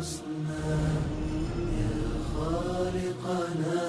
الحسنى يا خالقنا.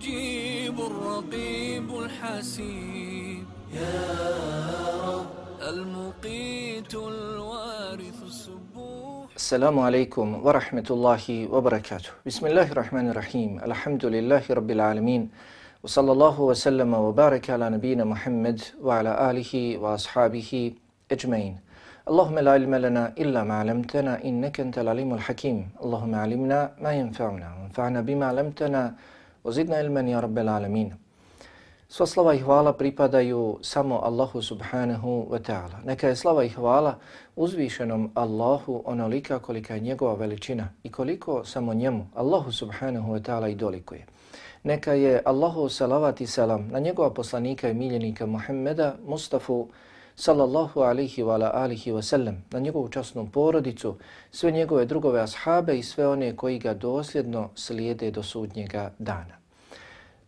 المجيب الرقيب الحسيب. المقيت الوارث السبوح. السلام عليكم ورحمة الله وبركاته. بسم الله الرحمن الرحيم. الحمد لله رب العالمين. وصلى الله وسلم وبارك على نبينا محمد وعلى آله وأصحابه أجمعين. اللهم لا علم لنا إلا ما علمتنا إنك أنت العليم الحكيم. اللهم علمنا ما ينفعنا وانفعنا بما علمتنا Ozidna ilmen ja rabbel alemin. Sva slava i hvala pripadaju samo Allahu subhanahu wa ta'ala. Neka je slava i hvala uzvišenom Allahu onolika kolika je njegova veličina i koliko samo njemu Allahu subhanahu wa ta'ala i dolikuje. Neka je Allahu salavat i salam na njegova poslanika i miljenika Muhammeda, Mustafa sallallahu alihi wa alihi wa sallam, na njegovu časnu porodicu, sve njegove drugove ashabe i sve one koji ga dosljedno slijede do sudnjega dana.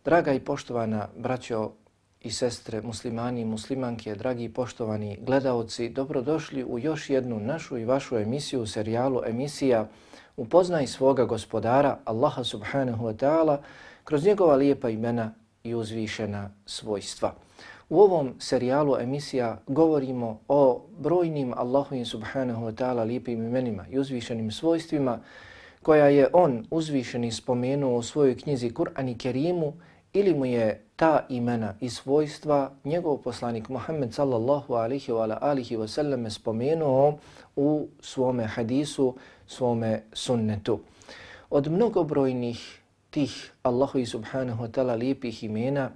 Draga i poštovana braćo i sestre, muslimani i muslimanke, dragi i poštovani gledaoci, dobrodošli u još jednu našu i vašu emisiju u serijalu emisija Upoznaj svoga gospodara, Allaha subhanahu wa ta'ala, kroz njegova lijepa imena i uzvišena svojstva. U ovom serijalu emisija govorimo o brojnim Allahovim subhanahu wa ta'ala lijepim imenima i uzvišenim svojstvima koja je on uzvišeni spomenuo u svojoj knjizi Kur'an i Kerimu ili mu je ta imena i svojstva njegov poslanik Muhammed sallallahu alihi wa alihi wa sallam spomenuo u svome hadisu, svome sunnetu. Od mnogobrojnih tih Allahu subhanahu wa ta'ala lijepih imena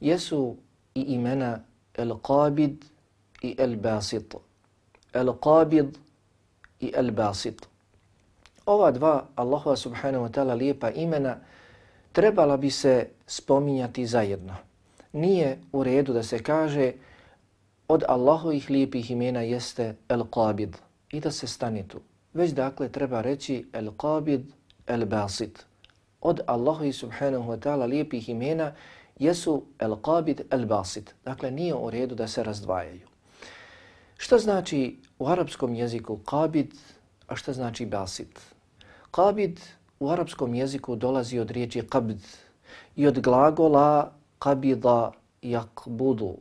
jesu i imena El-Qabid i El-Basit. El-Qabid i El-Basit. Ova dva Allahova subhanahu wa ta'ala lijepa imena trebala bi se spominjati zajedno. Nije u redu da se kaže od Allahovih lijepih imena jeste El-Qabid i da se stane tu. Već dakle treba reći El-Qabid, El-Basit. Od Allahovih subhanahu wa ta'ala lijepih imena jesu El-Qabid, El-Basit. Dakle nije u redu da se razdvajaju. Šta znači u arapskom jeziku Qabid, a šta znači Basit? Qabid u arapskom jeziku dolazi od riječi qabd i od glagola qabida yakbudu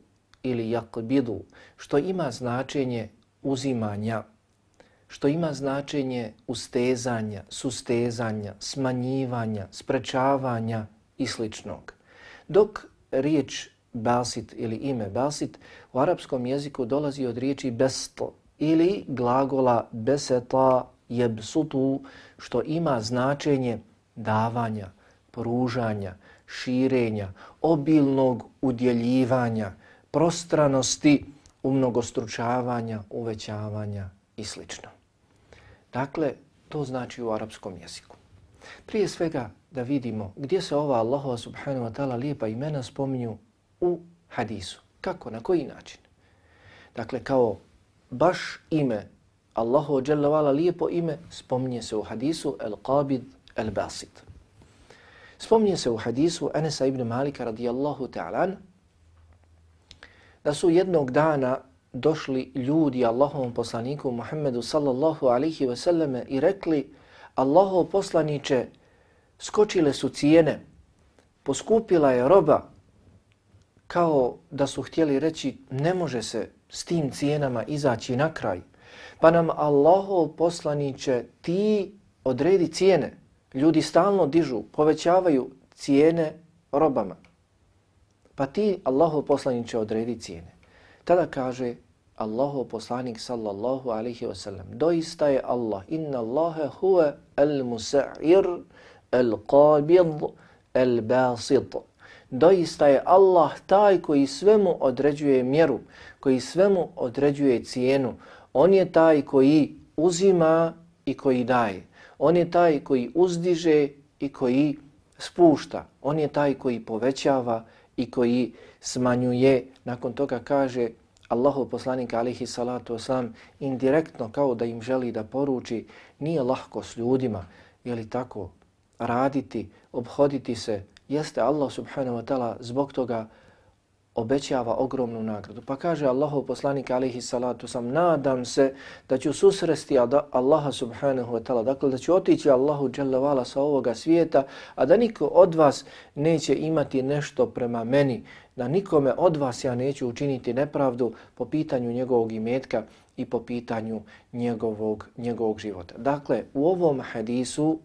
ili yakbidu, što ima značenje uzimanja, što ima značenje ustezanja, sustezanja, smanjivanja, sprečavanja i sličnog. Dok riječ basit ili ime basit u arapskom jeziku dolazi od riječi best ili glagola beseta jebsutu, što ima značenje davanja, pružanja, širenja, obilnog udjeljivanja, prostranosti, umnogostručavanja, uvećavanja i sl. Dakle, to znači u arapskom jeziku. Prije svega da vidimo gdje se ova Allahova subhanahu wa ta'ala lijepa imena spominju u hadisu. Kako, na koji način? Dakle, kao baš ime Allahu dželavala lijepo ime spominje se u hadisu El-Qabid El-Basit. Spominje se u hadisu Anasa ibn Malika radijallahu ta'ala da su jednog dana došli ljudi Allahovom poslaniku Muhammedu sallallahu alihi wasallam i rekli Allahov poslaniće skočile su cijene, poskupila je roba kao da su htjeli reći ne može se s tim cijenama izaći na kraj. Pa nam Allahov poslaniće ti odredi cijene. Ljudi stalno dižu, povećavaju cijene robama. Pa ti Allahov poslaniće odredi cijene. Tada kaže Allahov poslanik sallallahu alaihi wasallam doista je Allah inna Allahe huve al musa'ir al qabid al basit doista je Allah taj koji svemu određuje mjeru koji svemu određuje cijenu. On je taj koji uzima i koji daje. On je taj koji uzdiže i koji spušta. On je taj koji povećava i koji smanjuje. Nakon toga kaže Allahu poslanik alihi salatu wasalam indirektno kao da im želi da poruči nije lahko s ljudima, je li tako, raditi, obhoditi se, jeste Allah subhanahu wa ta'ala zbog toga obećava ogromnu nagradu. Pa kaže Allahov poslanik alihi salatu sam, nadam se da ću susresti Allaha subhanahu wa ta'ala, dakle da ću otići Allahu dželavala sa ovoga svijeta, a da niko od vas neće imati nešto prema meni, da nikome od vas ja neću učiniti nepravdu po pitanju njegovog imetka i po pitanju njegovog, njegovog života. Dakle, u ovom hadisu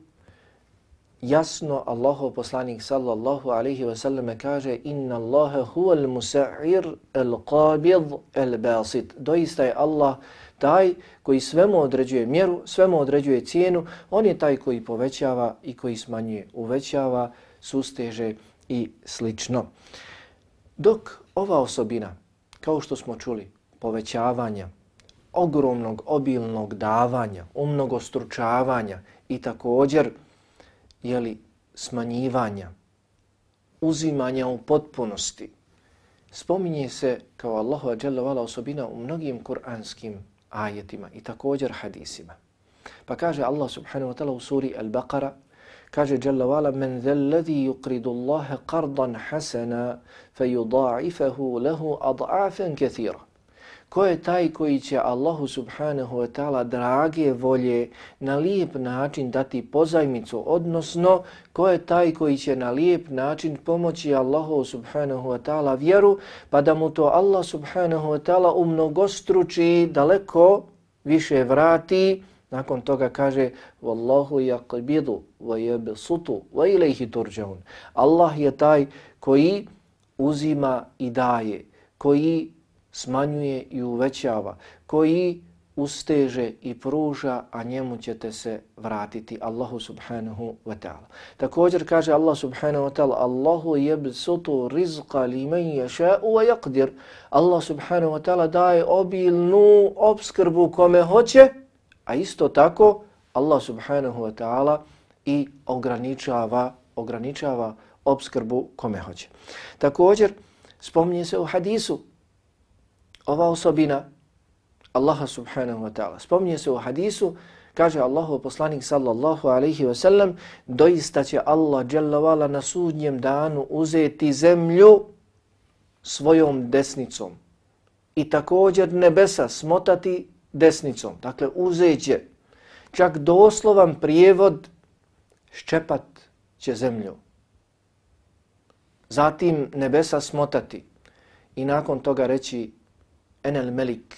jasno Allahov poslanik sallallahu alaihi ve sallam kaže inna Allahe huval musa'ir el qabid el basit. Doista je Allah taj koji svemu određuje mjeru, svemu određuje cijenu, on je taj koji povećava i koji smanjuje, uvećava, susteže i slično. Dok ova osobina, kao što smo čuli, povećavanja, ogromnog, obilnog davanja, umnogostručavanja i također jeli, smanjivanja, uzimanja u potpunosti, spominje se kao Allahu ađelovala osobina u mnogim kuranskim ajetima i također hadisima. Pa kaže Allah subhanahu wa ta'ala u suri Al-Baqara, kaže Jalla wala men zelladhi yuqridu Allah qardan hasana fayudha'ifahu lahu ad'afen kathira Ko je taj koji će Allahu subhanahu wa ta'ala drage volje na lijep način dati pozajmicu, odnosno ko je taj koji će na lijep način pomoći Allahu subhanahu wa ta'ala vjeru, pa da mu to Allah subhanahu wa ta'ala umnogostruči daleko više vrati, nakon toga kaže Wallahu yaqbidu wa yabsutu wa ilayhi turja'un. Allah je taj koji uzima i daje, koji smanjuje i uvećava, koji usteže i pruža, a njemu ćete se vratiti Allahu subhanahu wa ta'ala. Također kaže Allah subhanahu wa ta'ala Allahu yabsutu rizqa liman yasha'u wa yaqdir. Allah subhanahu wa ta'ala daje obilnu obskrbu kome hoće, a isto tako Allah subhanahu wa ta'ala i ograničava ograničava obskrbu kome hoće. Također spominje se u hadisu ova osobina Allaha subhanahu wa ta'ala. Spominje se u hadisu, kaže Allahu poslanik sallallahu alaihi wa sallam, doista će Allah dželavala na sudnjem danu uzeti zemlju svojom desnicom i također nebesa smotati desnicom. Dakle, uzeće čak doslovan prijevod ščepat će zemlju. Zatim nebesa smotati i nakon toga reći enel melik,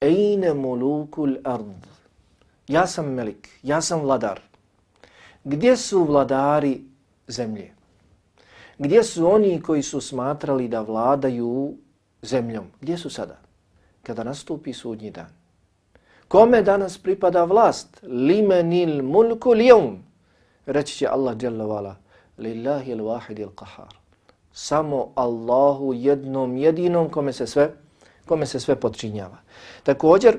ejne mulukul ard. Ja sam melik, ja sam vladar. Gdje su vladari zemlje? Gdje su oni koji su smatrali da vladaju zemljom? Gdje su sada? Kada nastupi sudnji dan. Kome danas pripada vlast? Limenil mulku lijom. Reći će Allah jalla vala. Lillahi l-wahidi l-qahar. Samo Allahu jednom jedinom kome se sve kome se sve podčinjava. Također,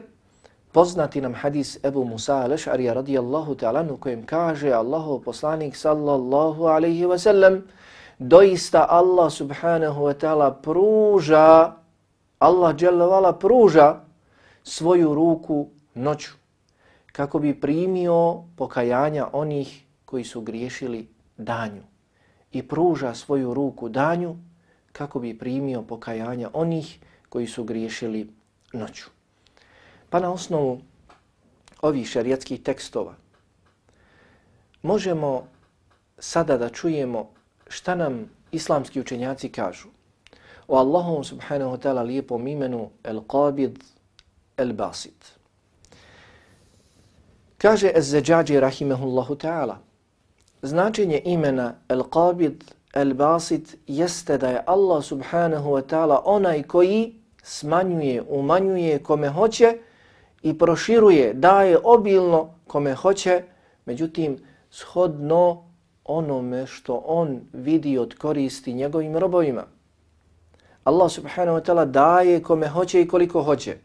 poznati nam hadis Ebu Musa al-Ash'ari radijallahu ta'ala u kojem kaže Allahu poslanik sallallahu alaihi wa sallam doista Allah subhanahu wa ta'ala pruža Allah dželavala pruža svoju ruku noću kako bi primio pokajanja onih koji su griješili danju i pruža svoju ruku danju kako bi primio pokajanja onih koji su griješili noću. Pa na osnovu ovih šarijatskih tekstova možemo sada da čujemo šta nam islamski učenjaci kažu o Allahom subhanahu wa ta'ala lijepom imenu El-Qabid El-Basit. Kaže Ez-Zeđađi rahimehullahu ta'ala značenje imena El-Qabid, El-Basit jeste da je Allah subhanahu wa ta'ala onaj koji smanjuje, umanjuje kome hoće i proširuje, daje obilno kome hoće, međutim, shodno onome što on vidi od koristi njegovim robovima. Allah subhanahu wa ta'ala daje kome hoće i koliko hoće.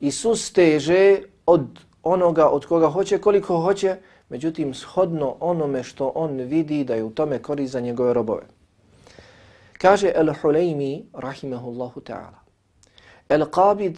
I susteže od onoga od koga hoće koliko hoće, međutim shodno onome što on vidi da je u tome korist za njegove robove. Kaže El-Huleymi, rahimahullahu ta'ala, El-Qabid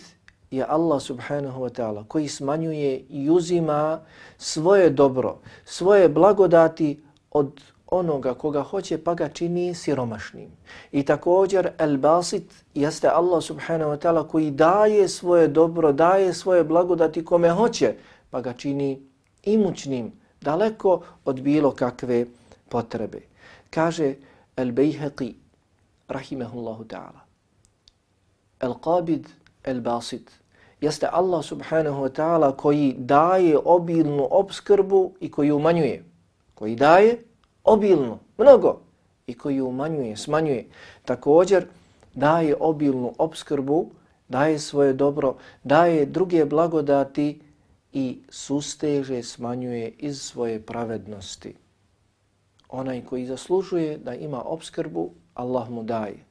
je Allah subhanahu wa ta'ala koji smanjuje i uzima svoje dobro, svoje blagodati od onoga koga hoće pa ga čini siromašnim. I također el-basit jeste Allah subhanahu wa ta'ala koji daje svoje dobro, daje svoje blagodati kome hoće pa ga čini imućnim, daleko od bilo kakve potrebe. Kaže el-Bejheqi rahimehullahu ta'ala el-Qabid el-Basit jeste Allah subhanahu wa ta'ala koji daje obilnu obskrbu i koji umanjuje. Koji daje obilnu, mnogo i koji umanjuje, smanjuje. Također daje obilnu obskrbu, daje svoje dobro, daje druge blagodati i susteže, smanjuje iz svoje pravednosti. Onaj koji zaslužuje da ima obskrbu, Allah mu daje.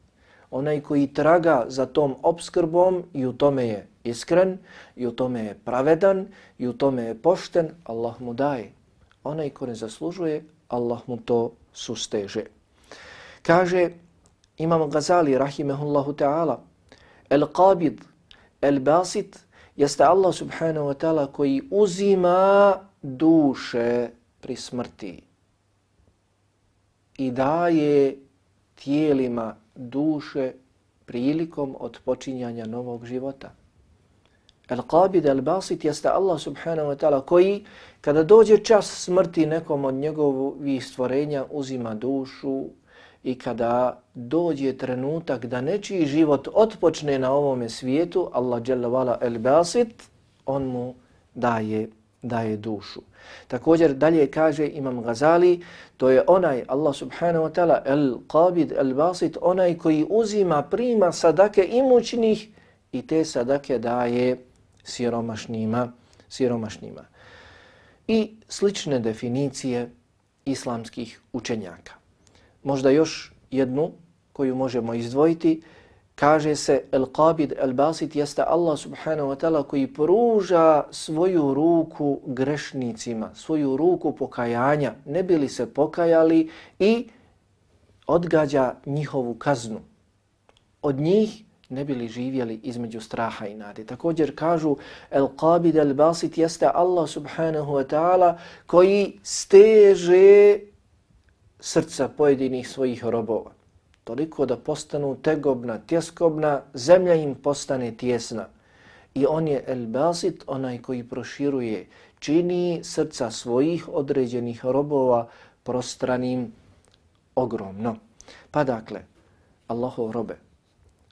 Onaj koji traga za tom obskrbom i u tome je iskren, i u tome je pravedan, i u tome je pošten, Allah mu daje. Onaj ko ne zaslužuje, Allah mu to susteže. Kaže Imam Gazali, rahimehullahu ta'ala, El-Qabid, El-Basit, jeste Allah subhanahu wa ta'ala koji uzima duše pri smrti i daje tijelima duše prilikom odpočinjanja novog života. Al-Qabid al-Basit jeste Allah subhanahu wa ta'ala koji kada dođe čas smrti nekom od njegovih stvorenja uzima dušu i kada dođe trenutak da nečiji život otpočne na ovome svijetu, Allah jalla wala al-Basit, on mu daje, daje dušu. Također dalje kaže Imam Gazali, to je onaj Allah subhanahu wa ta'ala el qabid el basit, onaj koji uzima prima sadake imućnih i te sadake daje siromašnima. siromašnima. I slične definicije islamskih učenjaka. Možda još jednu koju možemo izdvojiti, kaže se El-Qabid El-Basit jeste Allah subhanahu wa ta'ala koji pruža svoju ruku grešnicima, svoju ruku pokajanja, ne bili se pokajali i odgađa njihovu kaznu. Od njih ne bili živjeli između straha i nade. Također kažu El Qabid El Basit jeste Allah subhanahu wa ta'ala koji steže srca pojedinih svojih robova. Toliko da postanu tegobna, tjeskobna, zemlja im postane tjesna. I on je El Basit, onaj koji proširuje, čini srca svojih određenih robova prostranim ogromno. Pa dakle, Allahov robe,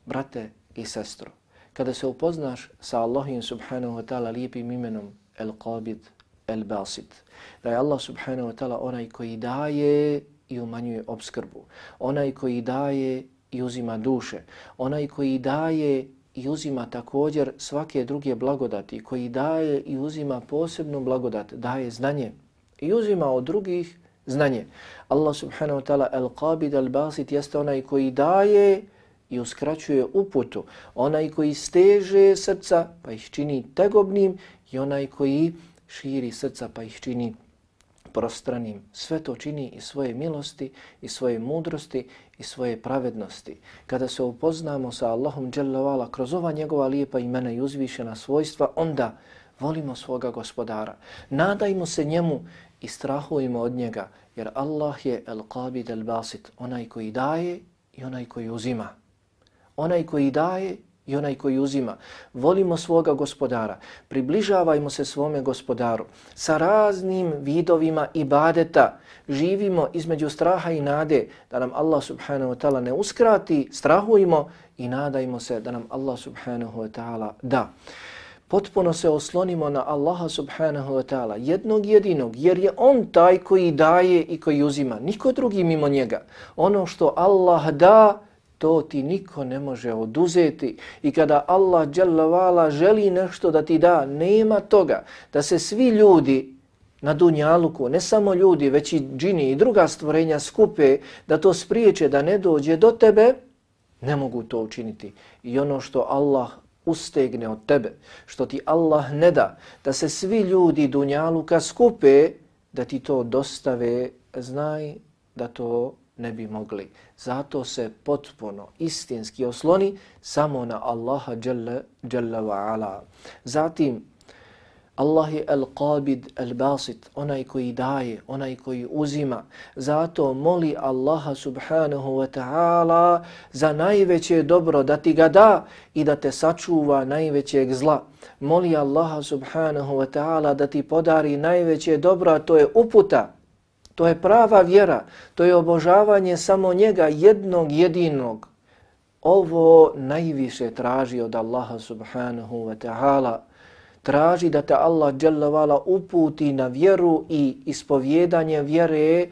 brate i sestro, kada se upoznaš sa Allahim subhanahu wa ta'ala lijepim imenom El-Qabid, El-Basit, da je Allah subhanahu wa ta'ala onaj koji daje i umanjuje obskrbu, onaj koji daje i uzima duše, onaj koji daje i uzima također svake druge blagodati, koji daje i uzima posebnu blagodat, daje znanje i uzima od drugih znanje. Allah subhanahu wa ta'ala al-qabid al-basit jeste onaj koji daje i uskraćuje uputu. Onaj koji steže srca pa ih čini tegobnim i onaj koji širi srca pa ih čini prostranim. Sve to čini i svoje milosti, i svoje mudrosti, i svoje pravednosti. Kada se upoznamo sa Allahom dželavala kroz ova njegova lijepa imena i uzvišena svojstva, onda volimo svoga gospodara. Nadajmo se njemu i strahujemo od njega, jer Allah je el-Qabid el-Basit, onaj koji daje i onaj koji uzima onaj koji daje i onaj koji uzima. Volimo svoga gospodara, približavajmo se svome gospodaru sa raznim vidovima ibadeta, živimo između straha i nade da nam Allah subhanahu wa ta'ala ne uskrati, strahujmo i nadajmo se da nam Allah subhanahu wa ta'ala da. potpuno se oslonimo na Allaha subhanahu wa ta'ala, jednog jedinog, jer je on taj koji daje i koji uzima, niko drugi mimo njega. Ono što Allah da, to ti niko ne može oduzeti. I kada Allah dželavala želi nešto da ti da, nema toga da se svi ljudi na dunjaluku, ne samo ljudi, već i džini i druga stvorenja skupe da to spriječe da ne dođe do tebe, ne mogu to učiniti. I ono što Allah ustegne od tebe, što ti Allah ne da, da se svi ljudi dunjaluka skupe, da ti to dostave, znaj da to ne bi mogli. Zato se potpuno istinski osloni samo na Allaha Jalla, Jalla wa ala. Zatim, Allah je al-qabid, al-basit, onaj koji daje, onaj koji uzima. Zato moli Allaha subhanahu wa ta'ala za najveće dobro da ti ga da i da te sačuva najvećeg zla. Moli Allaha subhanahu wa ta'ala da ti podari najveće dobro, a to je uputa. To je prava vjera, to je obožavanje samo njega jednog jedinog. Ovo najviše traži od Allaha subhanahu wa ta'ala traži da te Allah dželle uputi na vjeru i ispovjedanje vjere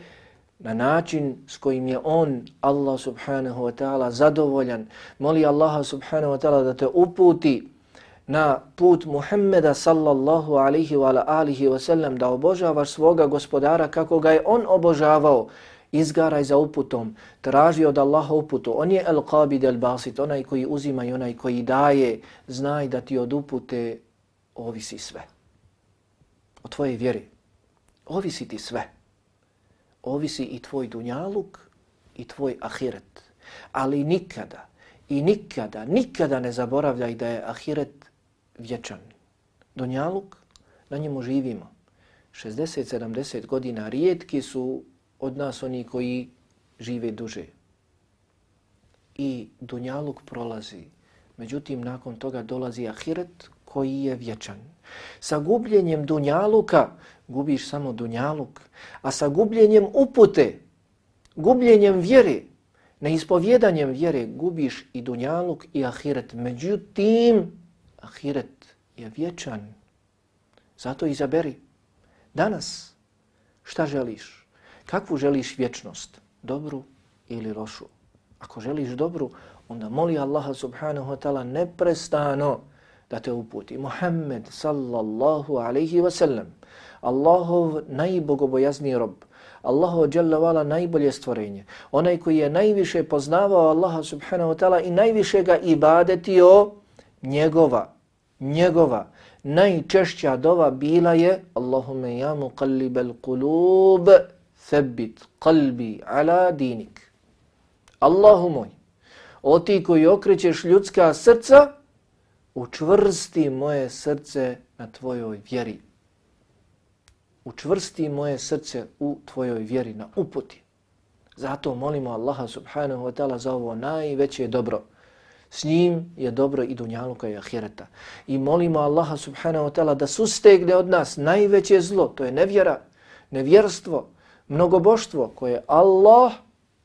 na način s kojim je on, Allah subhanahu wa ta'ala, zadovoljan. Moli Allaha subhanahu wa ta'ala da te uputi na put Muhammeda sallallahu alihi wa alihi wa sallam da obožavaš svoga gospodara kako ga je on obožavao. Izgaraj za uputom, traži od Allaha uputu. On je el-qabid el-basit, onaj koji uzima i onaj koji daje. Znaj da ti od upute ovisi sve. O tvojoj vjeri. Ovisi ti sve. Ovisi i tvoj dunjaluk i tvoj ahiret. Ali nikada i nikada, nikada ne zaboravljaj da je ahiret vječan. Dunjaluk, na njemu živimo. 60-70 godina rijetki su od nas oni koji žive duže. I dunjaluk prolazi. Međutim, nakon toga dolazi ahiret koji je vječan. Sa gubljenjem dunjaluka gubiš samo dunjaluk, a sa gubljenjem upute, gubljenjem vjere, neispovjedanjem vjere gubiš i dunjaluk i ahiret. Međutim, ahiret je vječan. Zato izaberi danas šta želiš, kakvu želiš vječnost, dobru ili lošu. Ako želiš dobru, onda moli Allaha subhanahu wa ta'ala neprestano da te uputi. Muhammed sallallahu alaihi wa sallam, Allahov najbogobojazniji rob, Allahov dželavala najbolje stvorenje, onaj koji je najviše poznavao Allaha subhanahu wa ta'ala i najviše ga ibadetio, njegova, njegova, najčešća dova bila je Allahume ja muqallibel kulub, thabit qalbi ala dinik. Allahu moj, o ti koji okrećeš ljudska srca, učvrsti moje srce na tvojoj vjeri. Učvrsti moje srce u tvojoj vjeri, na uputi. Zato molimo Allaha subhanahu wa ta'ala za ovo najveće dobro. S njim je dobro i dunjaluka i ahireta. I molimo Allaha subhanahu wa ta'ala da sustegne od nas najveće zlo, to je nevjera, nevjerstvo, mnogoboštvo koje Allah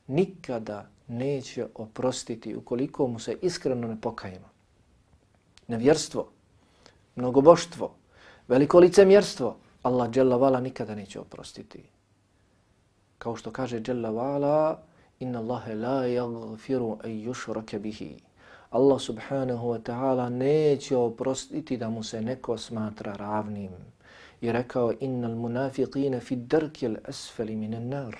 nikada neće oprostiti ukoliko mu se iskreno ne pokajemo nevjerstvo, mnogoboštvo, veliko licemjerstvo, Allah Jalla Vala nikada neće oprostiti. Kao što kaže Jalla Vala, inna Allahe la yagfiru an yushraka bihi. Allah subhanahu wa ta'ala neće oprostiti da mu se neko smatra ravnim. I rekao, innal munafiqina fi drkil asfali minan nar.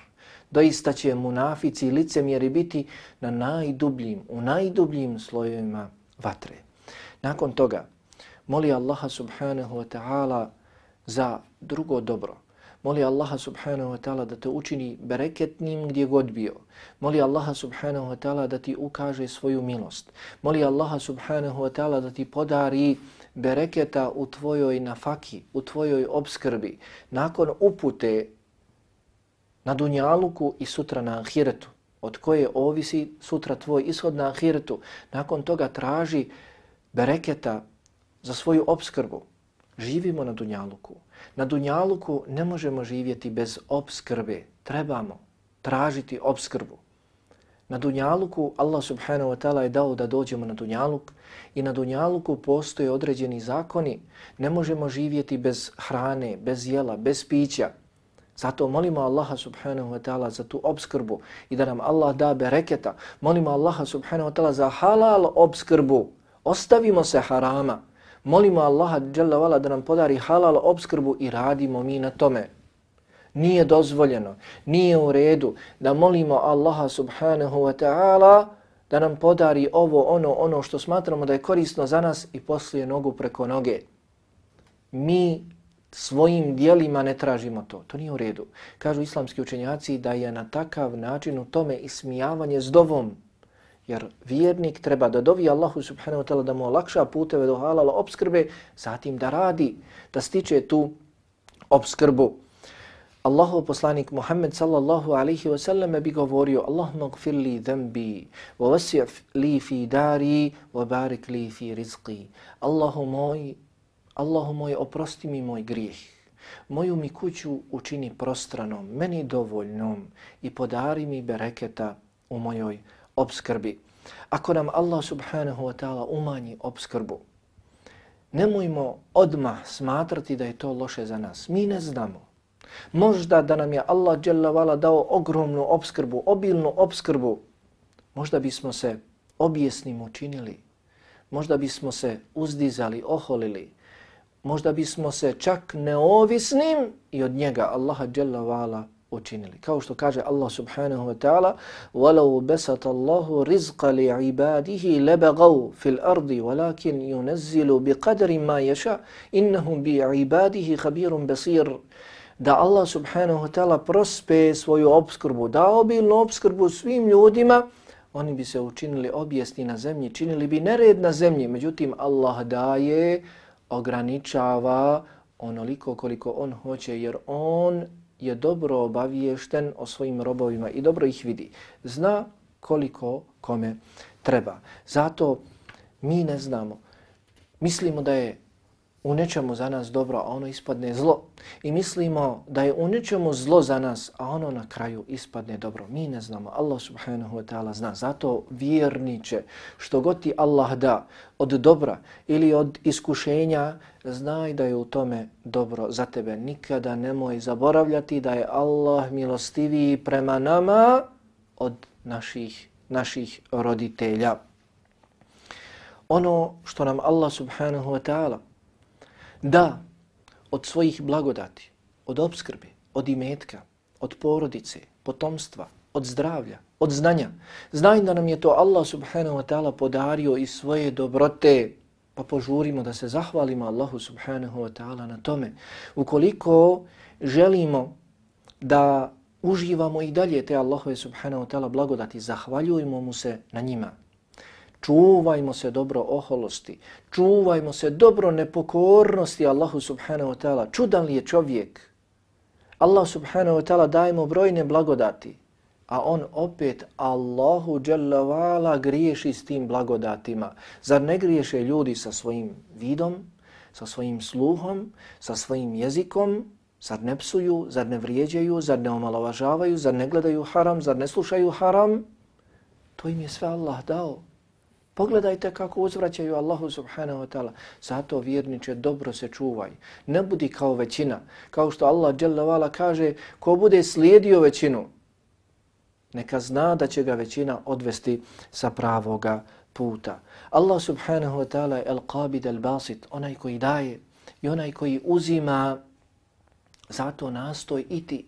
Doista će munafici i licemjeri biti na najdubljim, u najdubljim slojevima vatre. Nakon toga, moli Allaha subhanahu wa ta'ala za drugo dobro. Moli Allaha subhanahu wa ta'ala da te učini bereketnim gdje god bio. Moli Allaha subhanahu wa ta'ala da ti ukaže svoju milost. Moli Allaha subhanahu wa ta'ala da ti podari bereketa u tvojoj nafaki, u tvojoj obskrbi. Nakon upute na dunjaluku i sutra na ahiretu, od koje ovisi sutra tvoj ishod na ahiretu, nakon toga traži bereketa za svoju obskrbu. Živimo na Dunjaluku. Na Dunjaluku ne možemo živjeti bez obskrbe. Trebamo tražiti obskrbu. Na Dunjaluku Allah subhanahu wa ta'ala je dao da dođemo na Dunjaluk i na Dunjaluku postoje određeni zakoni. Ne možemo živjeti bez hrane, bez jela, bez pića. Zato molimo Allaha subhanahu wa ta'ala za tu obskrbu i da nam Allah da bereketa. Molimo Allaha subhanahu wa ta'ala za halal obskrbu. Ostavimo se harama. Molimo Allaha da nam podari halal obskrbu i radimo mi na tome. Nije dozvoljeno, nije u redu da molimo Allaha subhanahu wa ta'ala da nam podari ovo, ono, ono što smatramo da je korisno za nas i poslije nogu preko noge. Mi svojim dijelima ne tražimo to. To nije u redu. Kažu islamski učenjaci da je na takav način u tome ismijavanje s dovom. Jer vjernik treba da dovi Allahu subhanahu wa ta'ala da mu olakša puteve do halala obskrbe, zatim da radi, da stiče tu obskrbu. Allahov poslanik Muhammed sallallahu alaihi wa sallam bi govorio Allahumma gfir li dhanbi wa wasi' li fi dari wa barik li fi rizqi. Allahu moj, Allahu moj, oprosti mi moj grijeh. Moju mi kuću učini prostranom, meni dovoljnom i podari mi bereketa u mojoj obskrbi. Ako nam Allah subhanahu wa ta'ala umanji obskrbu, nemojmo odmah smatrati da je to loše za nas. Mi ne znamo. Možda da nam je Allah dželavala dao ogromnu obskrbu, obilnu obskrbu, možda bismo se objesnim učinili, možda bismo se uzdizali, oholili, možda bismo se čak neovisnim i od njega Allaha dželavala učinili. Kao što kaže Allah subhanahu wa ta'ala وَلَوْ بَسَتَ اللَّهُ رِزْقَ لِعِبَادِهِ لَبَغَوْ فِي الْأَرْضِ وَلَكِنْ يُنَزِّلُ بِقَدْرِ مَا يَشَى إِنَّهُ بِعِبَادِهِ خَبِيرٌ بَصِيرٌ da Allah subhanahu wa ta'ala prospe svoju obskrbu, da obilnu obskrbu svim ljudima, oni bi se učinili objesni na zemlji, činili bi nered na zemlji. Međutim, Allah daje, ograničava onoliko koliko on hoće, jer on je dobro obaviješten o svojim robovima i dobro ih vidi. Zna koliko kome treba. Zato mi ne znamo. Mislimo da je u nečemu za nas dobro, a ono ispadne zlo. I mislimo da je u nečemu zlo za nas, a ono na kraju ispadne dobro. Mi ne znamo. Allah subhanahu wa ta'ala zna. Zato vjerniče, što god ti Allah da od dobra ili od iskušenja, znaj da je u tome dobro za tebe. Nikada nemoj zaboravljati da je Allah milostiviji prema nama od naših, naših roditelja. Ono što nam Allah subhanahu wa ta'ala da od svojih blagodati, od obskrbe, od imetka, od porodice, potomstva, od zdravlja, od znanja. Znaj da nam je to Allah subhanahu wa ta'ala podario iz svoje dobrote, pa požurimo da se zahvalimo Allahu subhanahu wa ta'ala na tome. Ukoliko želimo da uživamo i dalje te Allahove subhanahu wa ta'ala blagodati, zahvaljujemo mu se na njima. Čuvajmo se dobro oholosti, čuvajmo se dobro nepokornosti Allahu subhanahu wa ta'ala. Čudan li je čovjek? Allah subhanahu wa ta'ala daje mu brojne blagodati, a on opet Allahu dželavala griješi s tim blagodatima. Zar ne griješe ljudi sa svojim vidom, sa svojim sluhom, sa svojim jezikom, zar ne psuju, zar ne vrijeđaju, zar ne omalovažavaju, zar ne gledaju haram, zar ne slušaju haram? To im je sve Allah dao. Pogledajte kako uzvraćaju Allahu subhanahu wa ta'ala. Zato vjerniče dobro se čuvaj. Ne budi kao većina. Kao što Allah dželle kaže, ko bude slijedio većinu, neka zna da će ga većina odvesti sa pravoga puta. Allah subhanahu wa ta'ala je al-qabid al-basit, onaj koji daje i onaj koji uzima, zato nastoj i ti.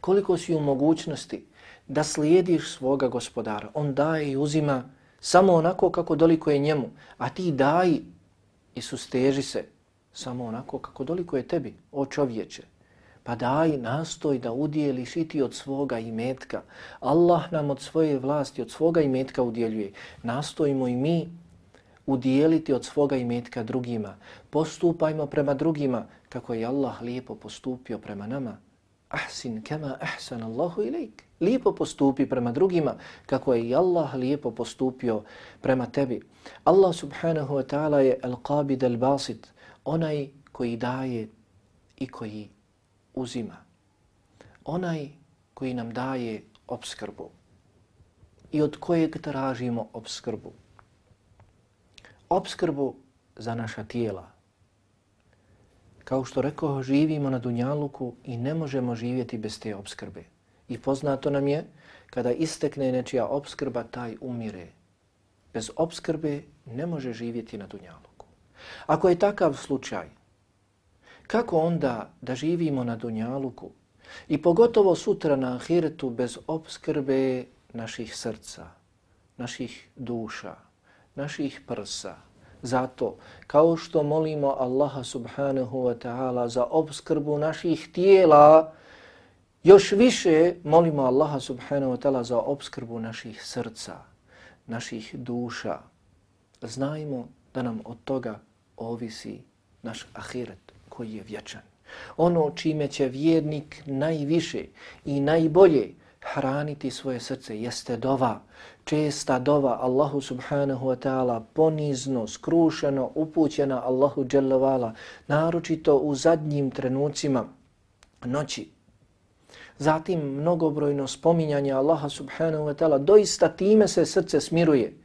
Koliko si u mogućnosti da slijediš svoga gospodara. On daje i uzima samo onako kako doliko je njemu, a ti daj i susteži se samo onako kako doliko je tebi, o čovječe. Pa daj, nastoj da udjeliš i ti od svoga imetka. Allah nam od svoje vlasti, od svoga imetka udjeljuje. Nastojimo i mi udjeliti od svoga imetka drugima. Postupajmo prema drugima kako je Allah lijepo postupio prema nama. Ahsin kema ahsan Allahu ilaik lijepo postupi prema drugima kako je i Allah lijepo postupio prema tebi. Allah subhanahu wa ta'ala je al-qabid al-basit, onaj koji daje i koji uzima. Onaj koji nam daje obskrbu. i od kojeg tražimo obskrbu. Obskrbu za naša tijela. Kao što rekao, živimo na Dunjaluku i ne možemo živjeti bez te obskrbe. I poznato nam je, kada istekne nečija obskrba, taj umire. Bez obskrbe ne može živjeti na Dunjaluku. Ako je takav slučaj, kako onda da živimo na Dunjaluku? I pogotovo sutra na Ahiretu bez obskrbe naših srca, naših duša, naših prsa, Zato, kao što molimo Allaha subhanahu wa ta'ala za obskrbu naših tijela, još više molimo Allaha subhanahu wa ta'ala za obskrbu naših srca, naših duša. Znajmo da nam od toga ovisi naš ahiret koji je vječan. Ono čime će vjernik najviše i najbolje hraniti svoje srce jeste dova, česta dova Allahu subhanahu wa ta'ala ponizno, skrušeno, upućena Allahu dželovala, naročito u zadnjim trenucima noći. Zatim mnogobrojno spominjanje Allaha subhanahu wa ta'ala, doista time se srce smiruje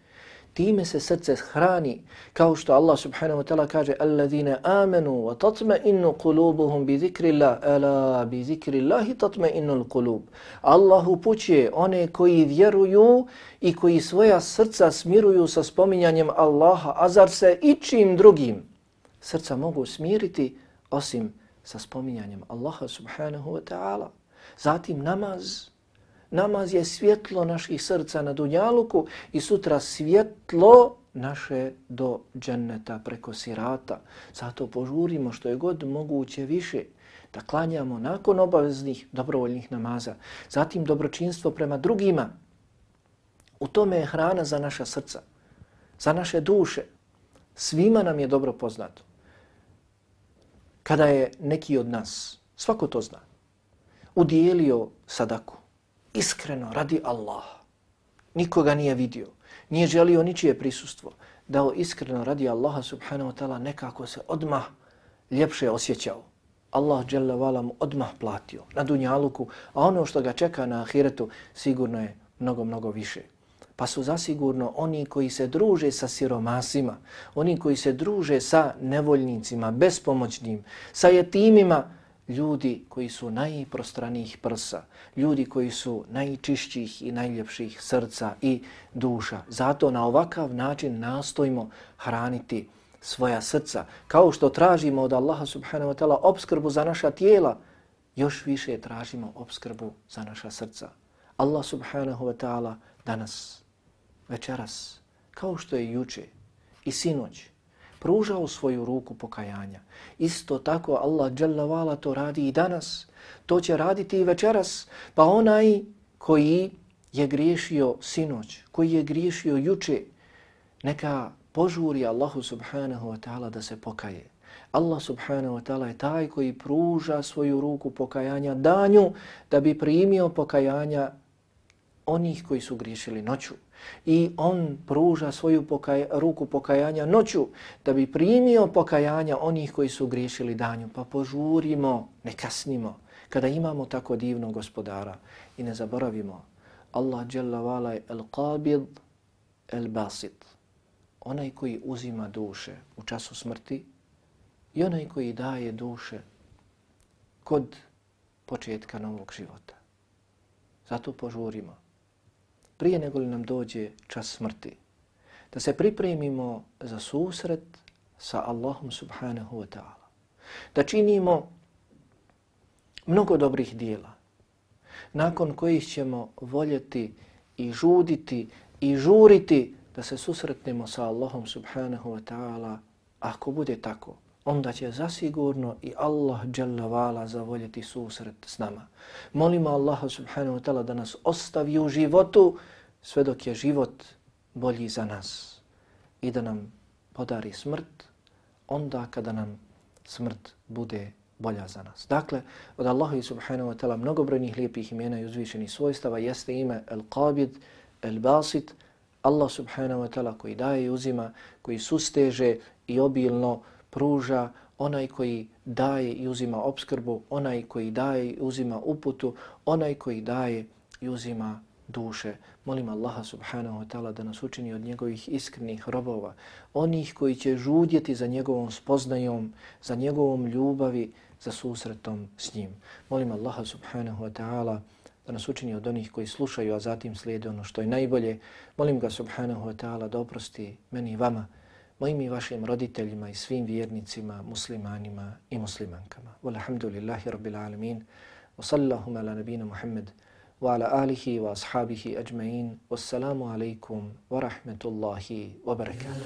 time se srce hrani kao što Allah subhanahu wa ta'ala kaže Alladine amanu wa tatma'innu qulubuhum bi zikrillah. Ala bi zikrillahi tatma'innu alqulub Allah upućuje one koji vjeruju i koji svoja srca smiruju sa spominjanjem Allaha a zar se ičim drugim? Srca mogu smiriti osim sa spominjanjem Allaha subhanahu wa ta'ala. Zatim namaz. Namaz je svjetlo naših srca na Dunjaluku i sutra svjetlo naše do dženneta preko sirata. Zato požurimo što je god moguće više da klanjamo nakon obaveznih dobrovoljnih namaza. Zatim dobročinstvo prema drugima. U tome je hrana za naša srca, za naše duše. Svima nam je dobro poznato. Kada je neki od nas, svako to zna, udijelio sadaku, iskreno radi Allah. Nikoga nije vidio, nije želio ničije prisustvo. Dao iskreno radi Allaha subhanahu wa ta'ala nekako se odmah ljepše osjećao. Allah dželle vala mu odmah platio na dunjaluku, a ono što ga čeka na ahiretu sigurno je mnogo, mnogo više. Pa su zasigurno oni koji se druže sa siromasima, oni koji se druže sa nevoljnicima, bespomoćnim, sa jetimima, ljudi koji su najprostranijih prsa, ljudi koji su najčišćih i najljepših srca i duša. Zato na ovakav način nastojimo hraniti svoja srca. Kao što tražimo od Allaha subhanahu wa ta'ala obskrbu za naša tijela, još više tražimo obskrbu za naša srca. Allah subhanahu wa ta'ala danas, večeras, kao što je juče i sinoć, pružao svoju ruku pokajanja. Isto tako Allah dželle to radi i danas. To će raditi i večeras. Pa onaj koji je griješio sinoć, koji je griješio juče, neka požuri Allahu subhanahu wa ta'ala da se pokaje. Allah subhanahu wa ta'ala je taj koji pruža svoju ruku pokajanja danju da bi primio pokajanja onih koji su griješili noću i on pruža svoju pokaj, ruku pokajanja noću da bi primio pokajanja onih koji su griješili danju. Pa požurimo, ne kasnimo, kada imamo tako divnog gospodara i ne zaboravimo. Allah jalla je el-qabid, el-basit. Onaj koji uzima duše u času smrti i onaj koji daje duše kod početka novog života. Zato požurimo prije nego li nam dođe čas smrti. Da se pripremimo za susret sa Allahom subhanahu wa ta'ala. Da činimo mnogo dobrih dijela nakon kojih ćemo voljeti i žuditi i žuriti da se susretnemo sa Allahom subhanahu wa ta'ala ako bude tako onda će zasigurno i Allah dželavala zavoljeti susret s nama. Molimo Allaha subhanahu wa ta'ala da nas ostavi u životu sve dok je život bolji za nas i da nam podari smrt onda kada nam smrt bude bolja za nas. Dakle, od Allaha subhanahu wa ta'ala mnogobrojnih lijepih imena i uzvišenih svojstava jeste ime El-Qabid, El-Basit, Allah subhanahu wa ta'ala koji daje i uzima, koji susteže i obilno pruža, onaj koji daje i uzima obskrbu, onaj koji daje i uzima uputu, onaj koji daje i uzima duše. Molim Allaha subhanahu wa ta'ala da nas učini od njegovih iskrenih robova, onih koji će žudjeti za njegovom spoznajom, za njegovom ljubavi, za susretom s njim. Molim Allaha subhanahu wa ta'ala da nas učini od onih koji slušaju, a zatim slijede ono što je najbolje. Molim ga subhanahu wa ta'ala da oprosti meni i vama, mojim i vašim roditeljima i svim vjernicima, muslimanima i muslimankama. Walhamdulillahi rabbil alamin. Wa sallahum ala nabina Muhammad wa ala alihi wa ashabihi ajma'in. Wassalamu alaikum wa rahmetullahi wa barakatuh.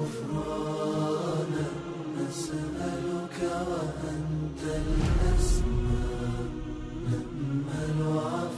غفرانا نسألك وأنت الأسماء Noah.